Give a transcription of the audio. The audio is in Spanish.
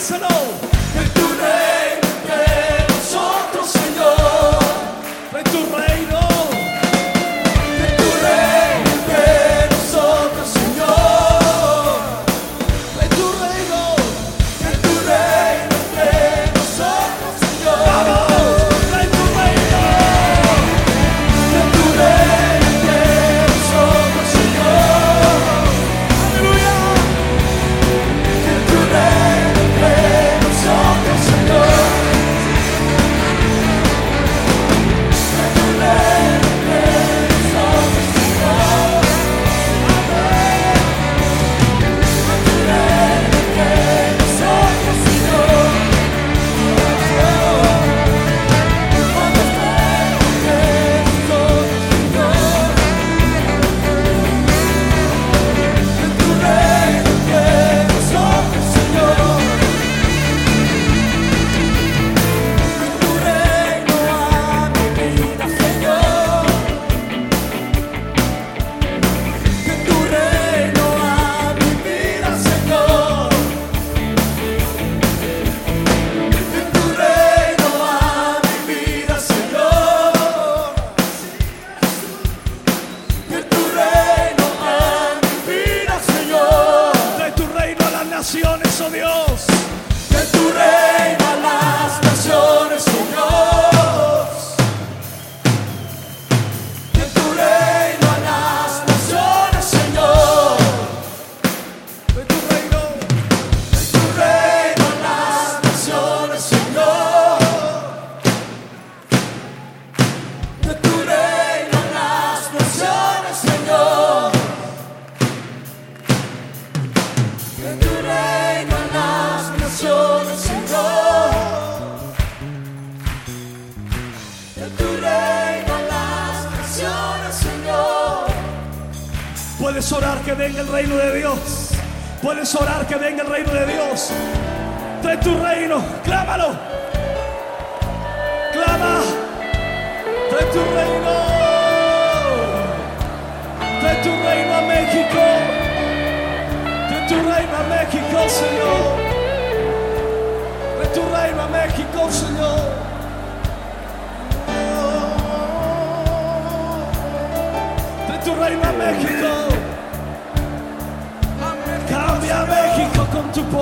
Personal. no? Dios. Que tu reino a las naciones, oh Dios. Que tu reino a las naciones, Señor. Que tu reino, que tu reino a las naciones, Señor. Que tu reino a las naciones, Señor. Que tu reino Puedes orar que venga el reino de Dios. Puedes orar que venga el reino de Dios. Trae tu reino, clámalo. Clama. Trae tu reino. Trae tu reino a México. Trae tu reino a México, Señor. Trae tu reino a México, Señor. Trae tu reino a México. México con tu